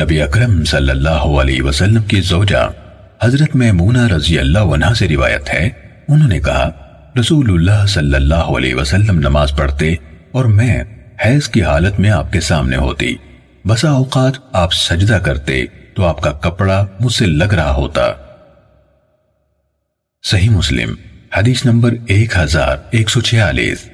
نبی اکرم صلی اللہ علیہ وسلم کی زوجہ حضرت میمونہ رضی اللہ عنہ سے روایت ہے، انہوں نے کہا، رسول اللہ صلی اللہ علیہ وسلم نماز پڑھتے اور میں حیض کی حالت میں آپ کے سامنے ہوتی۔ بسا اوقات آپ سجدہ کرتے تو آپ کا کپڑا مجھ سے لگ رہا ہوتا۔ صحیح مسلم، حدیث نمبر ایک ہزار ایک سو چھیالیس۔